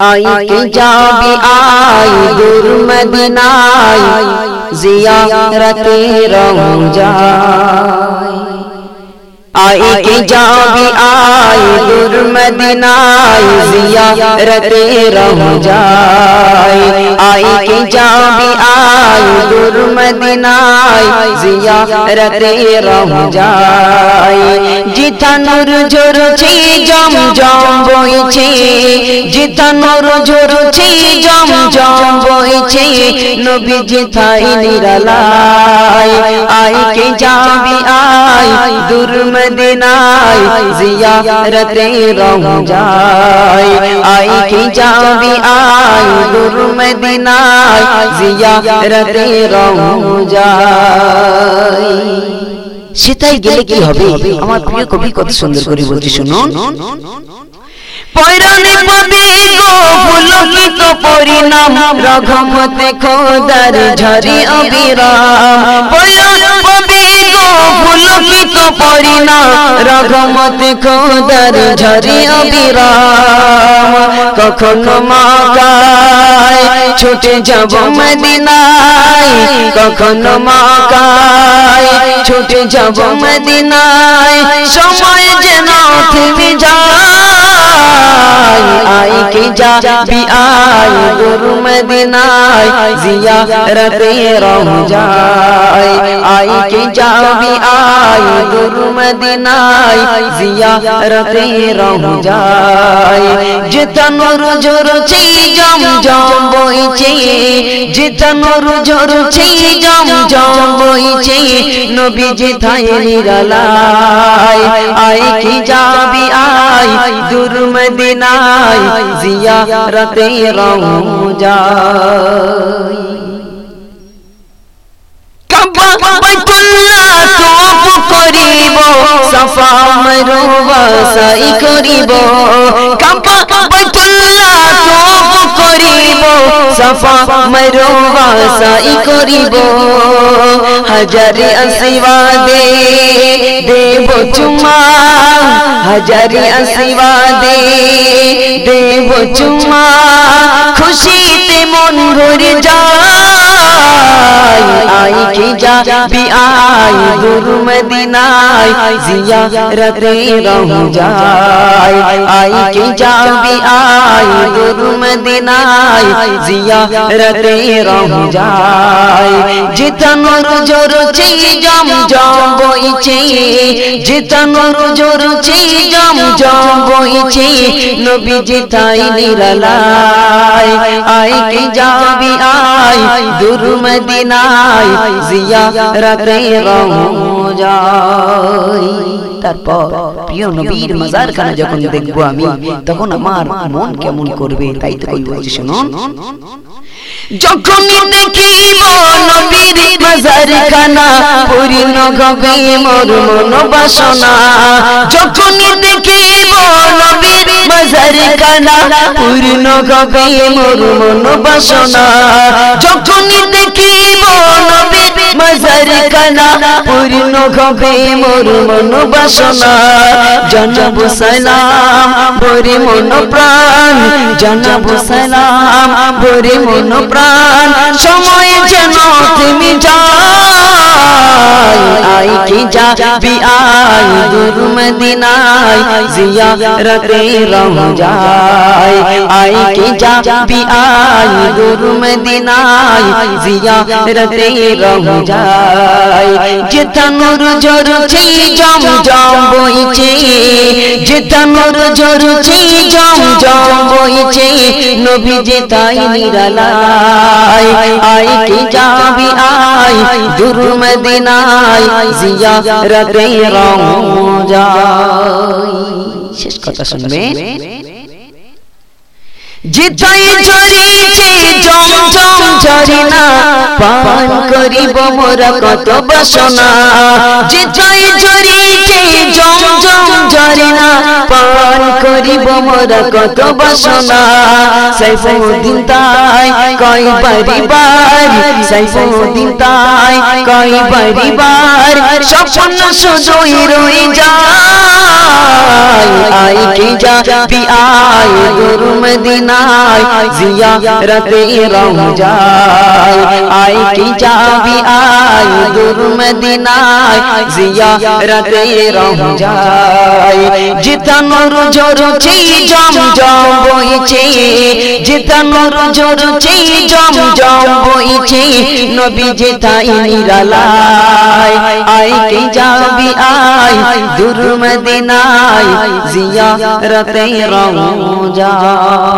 I K যাবি I দূর মদিনায় জিয়ারতে রমজায় আই কে যাবি আই দূর মদিনায় জিয়ারতে রমজায় আই কে যাবি আই দূর মদিনায় জিয়ারতে রমজায় জিতানুর ঝরছে জম জম বইছে। জিতানুর ঝরছে জম জম বইছে। নবী জিতাই নিরালায়, আই কে যাবি আই দূর মদিনায়। জিয়ারতে রমজায় আই কে যাবি আই দূর মদিনায়। জিয়ারতে রমজায় সেটাই গেলে কি হবে? আমার প্রিয় কবি কত সুন্দর করে বলছি শুনুন। পয়রানে পাবি গো পুলকিত পরিণাম। রঘমতে খোদার ঝরি অবিরাম। পয়রানে পাবি গো পুলকিত পরিণাম রঘমতে খোদার ঝরি বিরাম কখনো মাকায় ছুটে যাব মদিনায় কখনো মাকায় ছুটে যাব মদিনায় সময় যেন থেমে যায় আই কে যাবি আই গুরু মদিনায় জিয়ারতে রমজায় আই কে যাবি আই গুরু মদিনায় জিয়ারতে রমজায় জিতনুর ঝরছে জম জম বইছে জিতনুর ঝরছে জম জম বইছে নবী জিথায় নিরালায় আই কে যাবি আই দূর মদিনায় জিয়ারতে রমজায় কাবা বাইতুল্লাহ তওয়াফ করিব সাফা মারওয়া সাই করিব কাবা বাইতুল্লাহ তওয়াফ করিব সাফা মারওয়া সাই করিব হাজারে हजारी असीवा दे देव चुमा खुशी ते मन भर जा যায় আই কে যাবি আই, দূর মদিনায় জিয়ারতে রমজায় আই কে যাবি আই, দূর মদিনায় জিয়ারতে রমজায় জিতনুর জোরছে জম জম বইছে। জিতনুর জোরছে জম জম বইছে। নবী জিতাই নিরালায়। আই কে যাবি আই, দূর মদিনায় জিয়ারতে রমজায় তারপর প্রিয় নবীর মাজার খানা যখন দেখব আমি, তখন আমার মন কেমন করবে? তাই তো কই বলছি শুনুন। যখনই দেখিব নবীর মাজার খানা পূর্ণ হবে মোর মন বাসনা যখনই দেখিব নবীর খানা পূর্ণ হবে মোর মন বাসনা। যখনই দেখিব নবীর মাজার খানা পূর্ণ হবে মোর মন বাসনা। জানাব সালাম, ভরে মন প্রাণ। জানাব সালাম, ভরে মন প্রাণ। সময় যেন তুমি যায় আই কি যাবি আই দূর মদিনায় জিয়ারতে রমজায় আই কি যাবি আই দূর মদিনায় জিয়ারতে রমজায় জিতনুর ঝরছে জম জম বইছে জিতনুর ঝরছে জম জম বইছে নবী জিতাই নিরালায় আই কি যাবি আই দূর মদিনায় জিয়ারতে রমজায় শেষ কথা শুনবে জিতাই ঝরিছে জম জম ঝরিনা পান করিব মোরা কত বাসনা জিতাই ঝরিছে জম জম ঝরিনা পান করিব মোরা কত বাসনা। সাইফুদ্দিন তাই কই পরিবার সাইফুদ্দিন তাই কই পরিবার। স্বপ্ন শুধুই রয়ে যায়, আই কি যাবি আই গুরু মদিনায় মদিনায় জিয়ারতে রওজায় আয় কি যাবি আয় দূর মদিনায় জিয়ারতে রওজায় জিতানোর ঝরছে জম জম বইছে জিতানোর ঝরছে জম জম বইছে নবী যেতাই নিরালায় আয় কি যাবি আয় দূর মদিনায় জিয়ারতে রওজায়